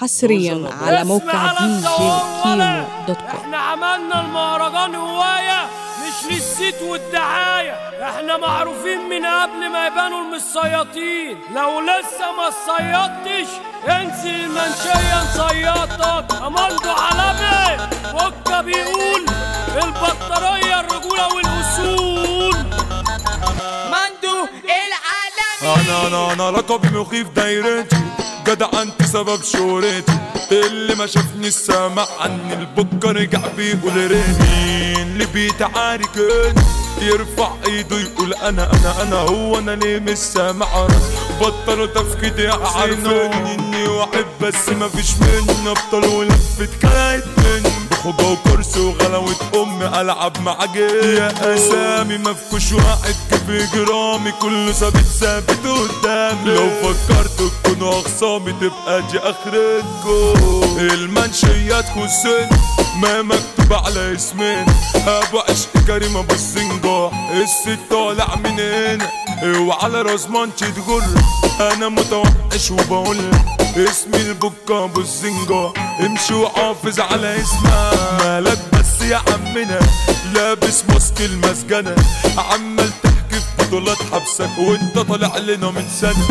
حصريا على موقع دي جي كيمو dot com. إحنا عملنا المهرجان هواية مش للصيت والدعاية. إحنا معروفين من قبل ما يبانوا المصيطين. لو لسه ما صيطتش انزل المنشية نصيطك امالدو عالمي وكا أنا أنا لقبي مخيف دايرتي. جدع أنت سبب شهرتي اللي ما شافني سامع عني. البكة رجع بيقول ريني اللي بيتعارك يرفع إيده يقول أنا أنا أنا هو أنا ليه مش سامع بطلوا تفكيد يا عارفين إني واحد بس ما فيش مني. ابطال ولفت كانت مني. بخوجة وكرسي وغلاوة أمي ألعب مع جيل يا أسامي مفكوش واحد كيف جرامي. كله ثابت ثابت اخصامي تبقى دي اخرتكم المنشيات خصين ما مكتوب على اسمين. أبو عشق كريم أبو السنجاح الست طالع من هنا وعلى راس منشي تجر أنا متوحش وبقول. اسمي البكا أبو الزنجة امشي وحافظ على اسمها. مالك بس يا عمنا لابس ماسك المسجنة. عمال بطولات حبسك وانت طالع لنا من سنة.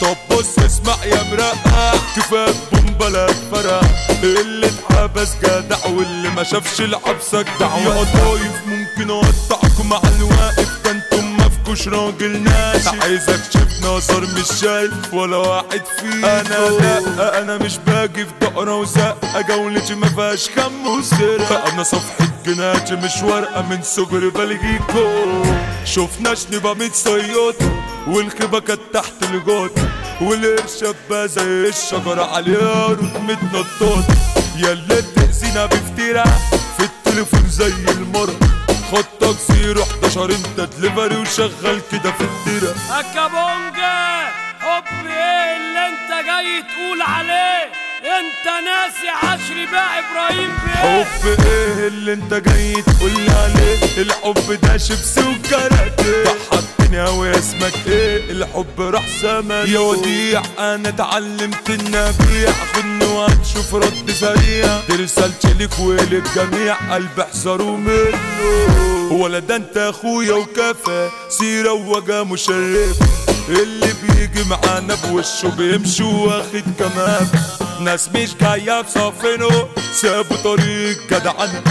طب بص اسمع يا مرقع كفاك بومبلا فرع اللي اتحبس جدع واللي ما شافش لحبسك دعوة. يا طايف ممكن اقطعكم على الواقف. ده أنتم مفكوش راجل ناشف. عايزك شوف نظر مش شايف ولا واحد فيكم أنا لا أنا مش باجي في دقرة وزقة جولتي ما فيهاش خم وسرقة أنا صفحة جناتي مش ورقة من صغر بلغيكو. شفناش نبقى متصيطة والخيبة كانت تحت الجوطة والقرشة بقى زي الشجرة عليها روت متنططة يا اللي بتأذينا بفتيرة في التليفون زي المرة. خطك زيرو 11 انت دليفري وشغال كده في الديرة. أكابونجا حب إيه اللي انت جاي تقول عليه؟ انت ناسي عشري بقى إبراهيم بيه. حب إيه اللي انت جاي تقول عليه؟ الحب ده شيبسي وكاراتيه. ضحكتني اوي اسمك إيه؟ الحب راح زمان يا وديع أنا اتعلمت إني أبيع. خدني وهتشوف رد سريع. دي رسالتي ليك وللجميع قلب احذروا منه. ولا ده أنت أخويا وكفى. سيرة ووجه مشرف. اللي بيجي معانا بوشه بيمشي واخد كمان ناس مش جاية بصفنه. سابوا طريق جدعنا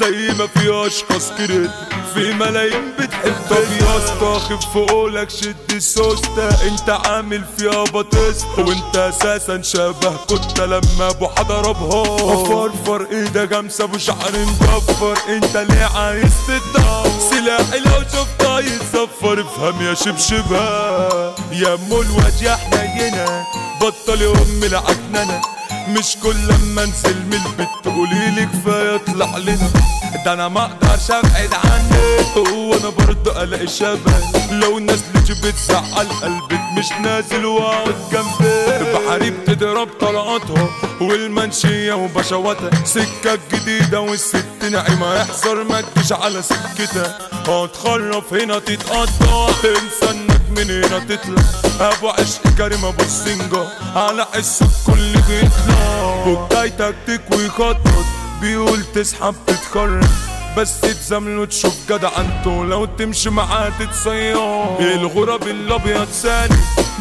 زي ما في اشخاص كده في ملايين بتحب طب يا اسطى خف قولك شد السوستة انت عامل فيها بطست وانت أساسا شبه كنت لما ابو حدا ضربها فرفر إيدك امسى ابو شعر مكفر. انت ليه عايز تتدور سلاحي لو شفتها يتصفر. افهم يا شبشبة. يا ام الواد يا حنينة. بطل يا ام العكننة مش كل لما انزل من البيت تقولي لي كفاية اطلع لنا. ده أنا ما أقدرش ابعد عنك هو أنا برضه الاقي شبه. لو نزلت بتزعل قلبك مش نازل واقعد جنبك بحريب تضرب طلقاتها والمنشية وبشواتها. سكة جديدة والست نعيمة احذر ما تجيش على سكتها. هتخرف هنا تتقطع. انسى من هنا تطلع أبو عشق كريم أبو السنجة. على حس الكل بيطلع بكايتك تكوي خطط بيقول تسحب تتخرج. بس تزامله تشوف جدع انتو. لو تمشي معاه تتصير. الغراب الأبيض سالي.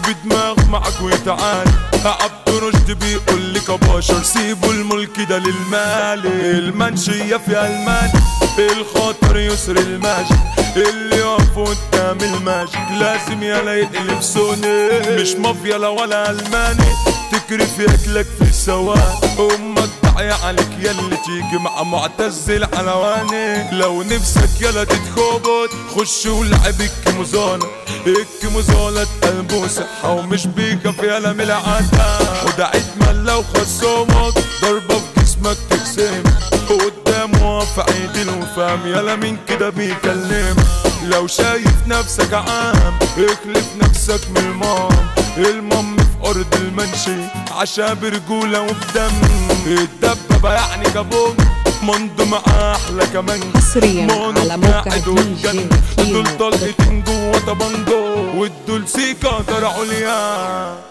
بدماغ معك وتعالي عبد رشد بيقول لك بشر سيبوا الملك ده للمال. المنشية في المال الخاطر يسر الماجيك اللي يقف قدام الماجيك لازم يلا يقلب سوني مش مافيا لا ولا ألماني. تكرف ياكلك في سواق أمك داعية عليك يلا تيجي مع معتز الحلواني لو نفسك يلا تتخبط خش ولعب الكيموزولا الكيموزولا قلبه صحة ومش بيخاف يلا من العادة وده عيد لو خصومك ضربة في جسمك تقسم قدامه في عيد الوفام يلا مين كده بيكلم. لو شايف نفسك عام اخلف نفسك من المام المام في أرض المنشي عشا برجولة وبدم. الدبابة يعني جابوك مندو مع أحلى كمان. حصرياً على موقع قاعد دي. جي دول طلقتين جوه طبنجو والدول سيكا طرع عليا